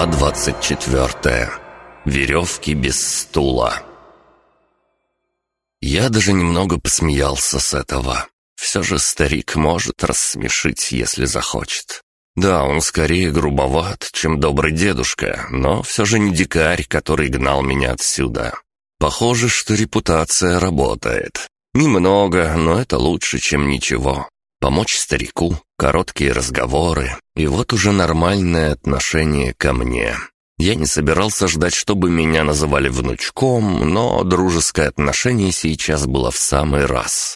Глава 24. Веревки без стула. Я даже немного посмеялся с этого. Все же старик может рассмешить, если захочет. Да, он скорее грубоват, чем добрый дедушка, но все же не дикарь, который гнал меня отсюда. Похоже, что репутация работает. Немного, но это лучше, чем ничего. Помочь старику, короткие разговоры, и вот уже нормальное отношение ко мне. Я не собирался ждать, чтобы меня называли внучком, но дружеское отношение сейчас было в самый раз.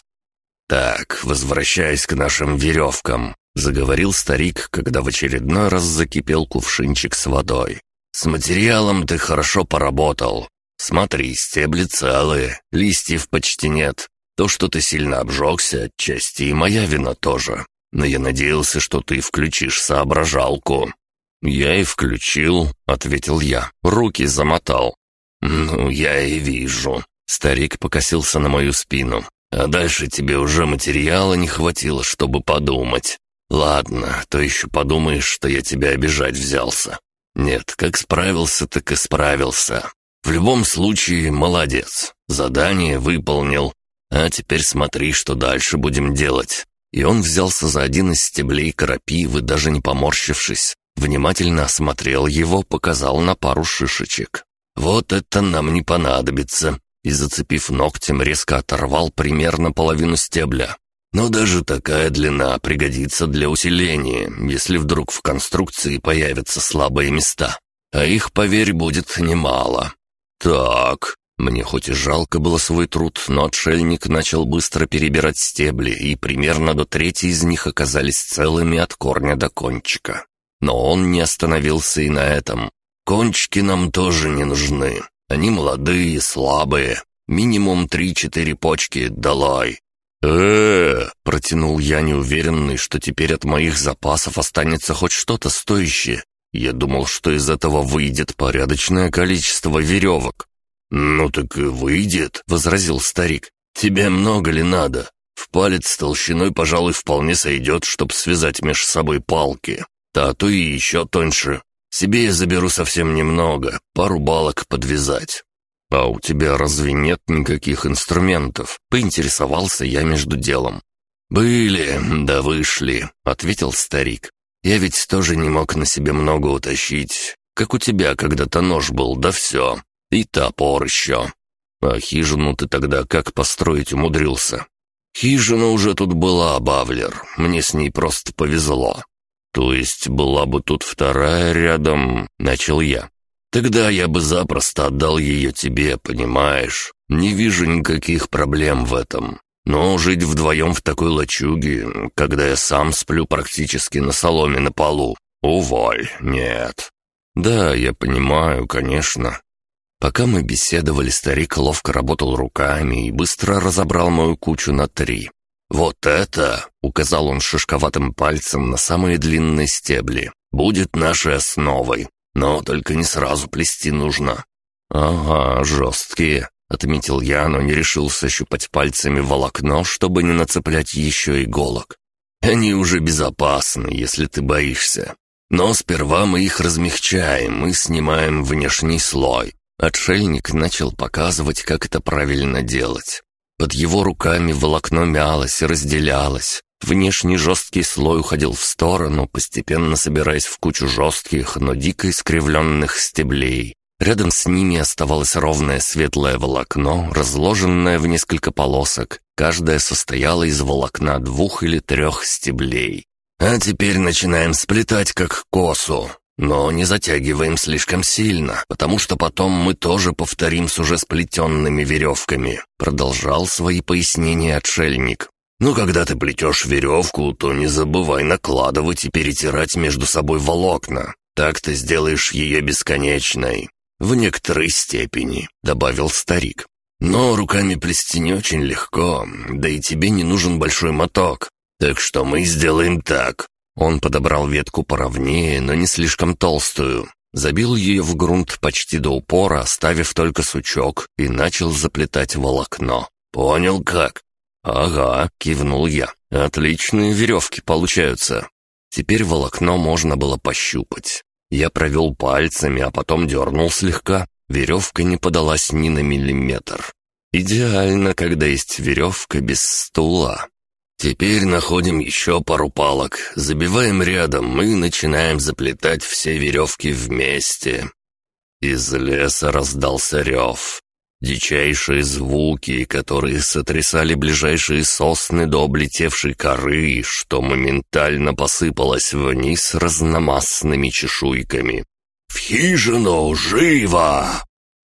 «Так, возвращаясь к нашим веревкам», — заговорил старик, когда в очередной раз закипел кувшинчик с водой. «С материалом ты хорошо поработал. Смотри, стебли целые, листьев почти нет. То, что ты сильно обжегся, отчасти и моя вина тоже. Но я надеялся, что ты включишь соображалку». «Я и включил», — ответил я. Руки замотал. «Ну, я и вижу». Старик покосился на мою спину. «А дальше тебе уже материала не хватило, чтобы подумать. Ладно, то еще подумаешь, что я тебя обижать взялся. Нет, как справился, так и справился. В любом случае, молодец. Задание выполнил. А теперь смотри, что дальше будем делать». И он взялся за один из стеблей крапивы, даже не поморщившись. Внимательно осмотрел его, показал на пару шишечек. «Вот это нам не понадобится!» И, зацепив ногтем, резко оторвал примерно половину стебля. Но даже такая длина пригодится для усиления, если вдруг в конструкции появятся слабые места. А их, поверь, будет немало. Так, мне хоть и жалко было свой труд, но отшельник начал быстро перебирать стебли, и примерно до трети из них оказались целыми от корня до кончика. Но он не остановился и на этом. Кончики нам тоже не нужны. Они молодые, слабые. Минимум три-четыре почки долой. э, -э протянул я неуверенный, что теперь от моих запасов останется хоть что-то стоящее. Я думал, что из этого выйдет порядочное количество веревок. «Ну так и выйдет», — возразил старик. «Тебе много ли надо? В палец толщиной, пожалуй, вполне сойдет, чтоб связать меж собой палки. То и еще тоньше. Себе я заберу совсем немного, пару балок подвязать». «А у тебя разве нет никаких инструментов?» — поинтересовался я между делом. «Были, да вышли», — ответил старик. «Я ведь тоже не мог на себе много утащить, как у тебя когда-то нож был, да все. И топор еще. А хижину ты тогда как построить умудрился? Хижина уже тут была, Бавлер. Мне с ней просто повезло. То есть была бы тут вторая рядом, начал я. Тогда я бы запросто отдал ее тебе, понимаешь? Не вижу никаких проблем в этом. Но жить вдвоем в такой лачуге, когда я сам сплю практически на соломе на полу, уволь, нет. Да, я понимаю, конечно. Пока мы беседовали, старик ловко работал руками и быстро разобрал мою кучу на три. «Вот это!» — указал он шишковатым пальцем на самые длинные стебли. «Будет нашей основой. Но только не сразу плести нужно». «Ага, жесткие», — отметил я, но не решился щупать пальцами волокно, чтобы не нацеплять еще иголок. «Они уже безопасны, если ты боишься. Но сперва мы их размягчаем и снимаем внешний слой. Отшельник начал показывать, как это правильно делать. Под его руками волокно мялось и разделялось. Внешний жесткий слой уходил в сторону, постепенно собираясь в кучу жестких, но дико искривленных стеблей. Рядом с ними оставалось ровное светлое волокно, разложенное в несколько полосок. Каждая состояла из волокна двух или трех стеблей. «А теперь начинаем сплетать как косу», но не затягиваем слишком сильно, потому что потом мы тоже повторим с уже сплетенными веревками», продолжал свои пояснения отшельник. «Ну, когда ты плетешь веревку, то не забывай накладывать и перетирать между собой волокна. Так ты сделаешь ее бесконечной. В некоторой степени», — добавил старик. «Но руками плести не очень легко, да и тебе не нужен большой моток. Так что мы сделаем так. Он подобрал ветку поровнее, но не слишком толстую, забил ее в грунт почти до упора, оставив только сучок, и начал заплетать волокно. «Понял как?» «Ага», — кивнул я. «Отличные веревки получаются». Теперь волокно можно было пощупать. Я провел пальцами, а потом дернул слегка. Веревка не подалась ни на миллиметр. Идеально, когда есть веревка без стула. Теперь находим еще пару палок, забиваем рядом и начинаем заплетать все веревки вместе. Из леса раздался рев. Дичайшие звуки, которые сотрясали ближайшие сосны до облетевшей коры, что моментально посыпалось вниз разномастными чешуйками. «В хижину! Живо!»